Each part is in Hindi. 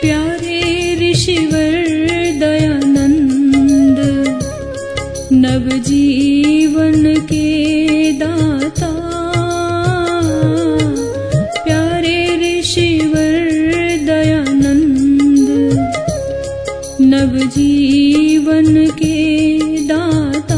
प्यारे ऋषिवर दयानन्द नव जीवन के दाता। प्यारे ऋषिवर दयानन्द नव जीवन के दाता।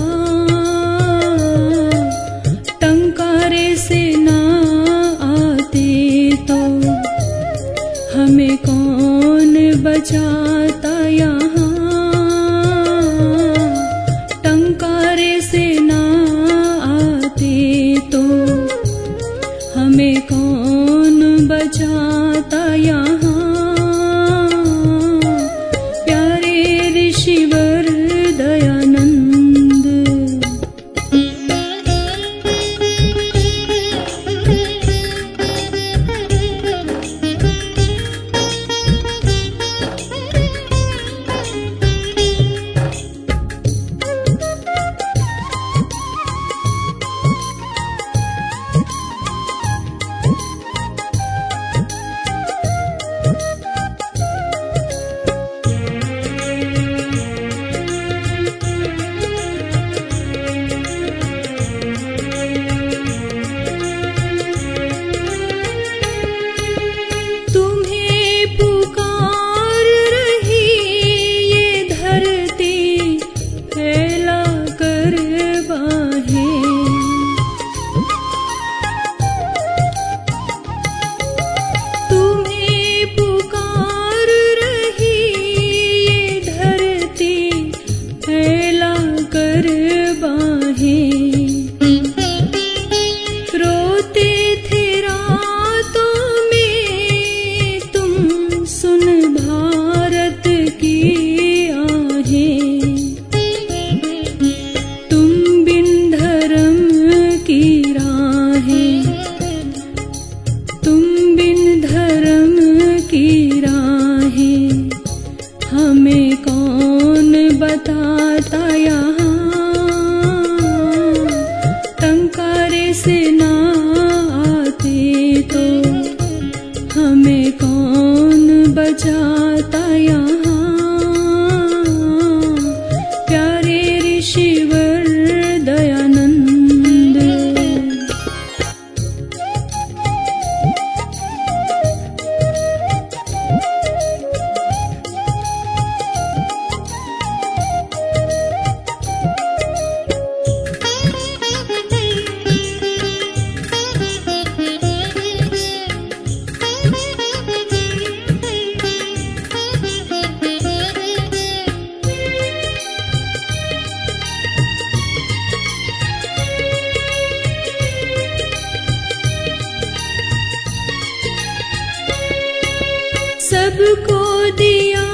सबको दिया।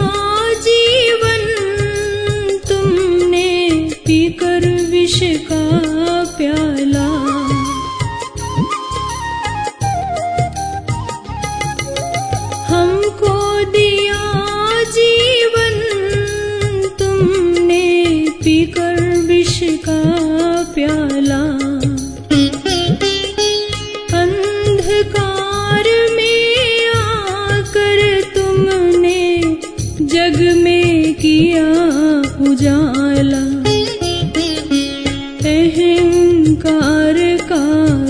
अहंकार का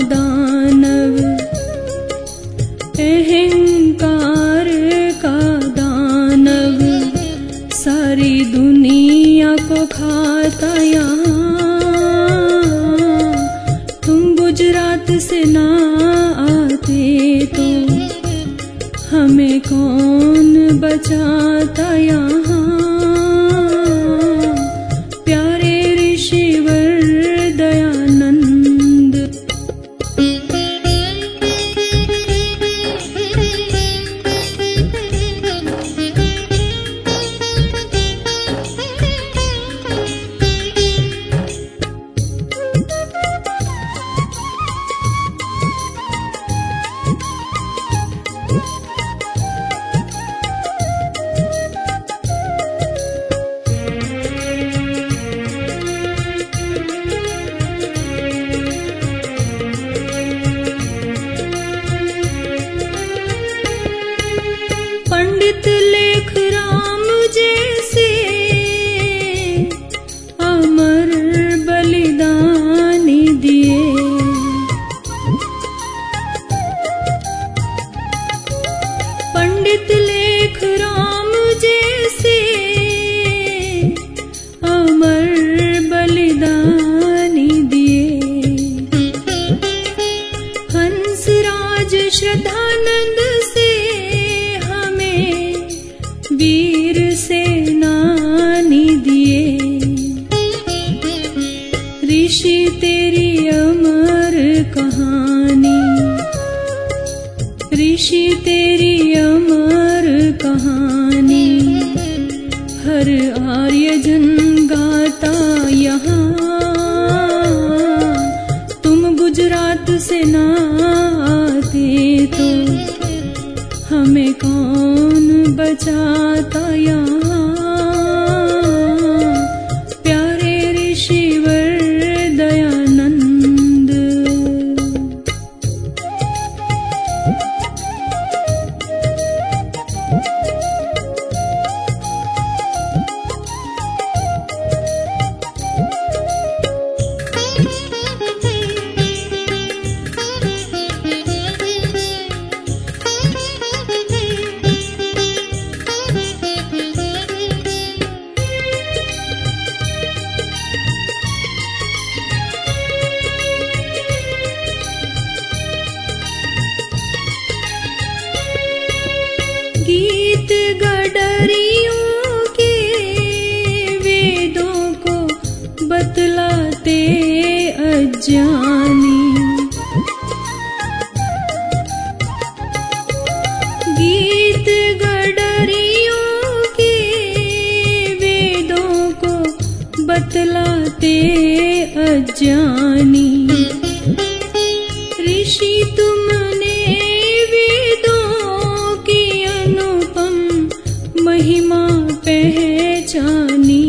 दानव, अहंकार का दानव, सारी दुनिया को खाता यहाँ। तुम गुजरात से ना आते तो हमें कौन बचाता यहाँ? ऋषि तेरी अमर कहानी। ऋषि तेरी अमर कहानी। हर आर्य जन गाता यहाँ। तुम गुजरात से ना तो हमें कौन बचाता यहाँ? बतलाते अज्ञानी ऋषि तुमने वेदों की अनुपम महिमा पहचानी।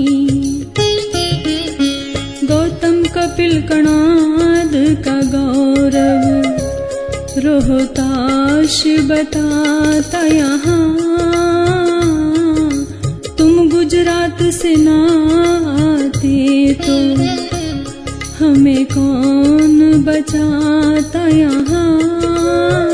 गौतम कपिल कणाद का गौरव रोहताश बताता यहाँ गुजरात से ना आते तो हमें कौन बचाता यहाँ?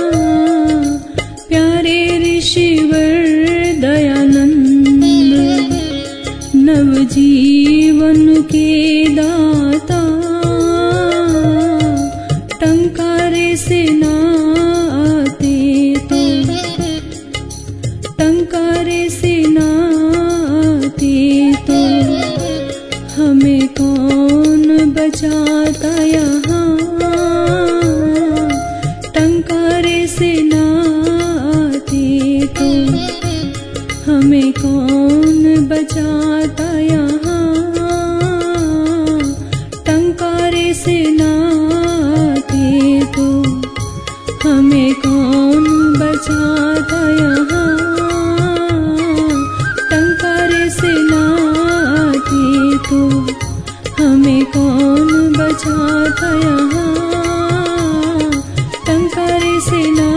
हमें कौन बचाता यहाँ? टंकारे से ना आते तो हमें कौन बचाता यहाँ? टंकारे से ना आते तो हमें कौन बचाता यहाँ? टंकारे से ना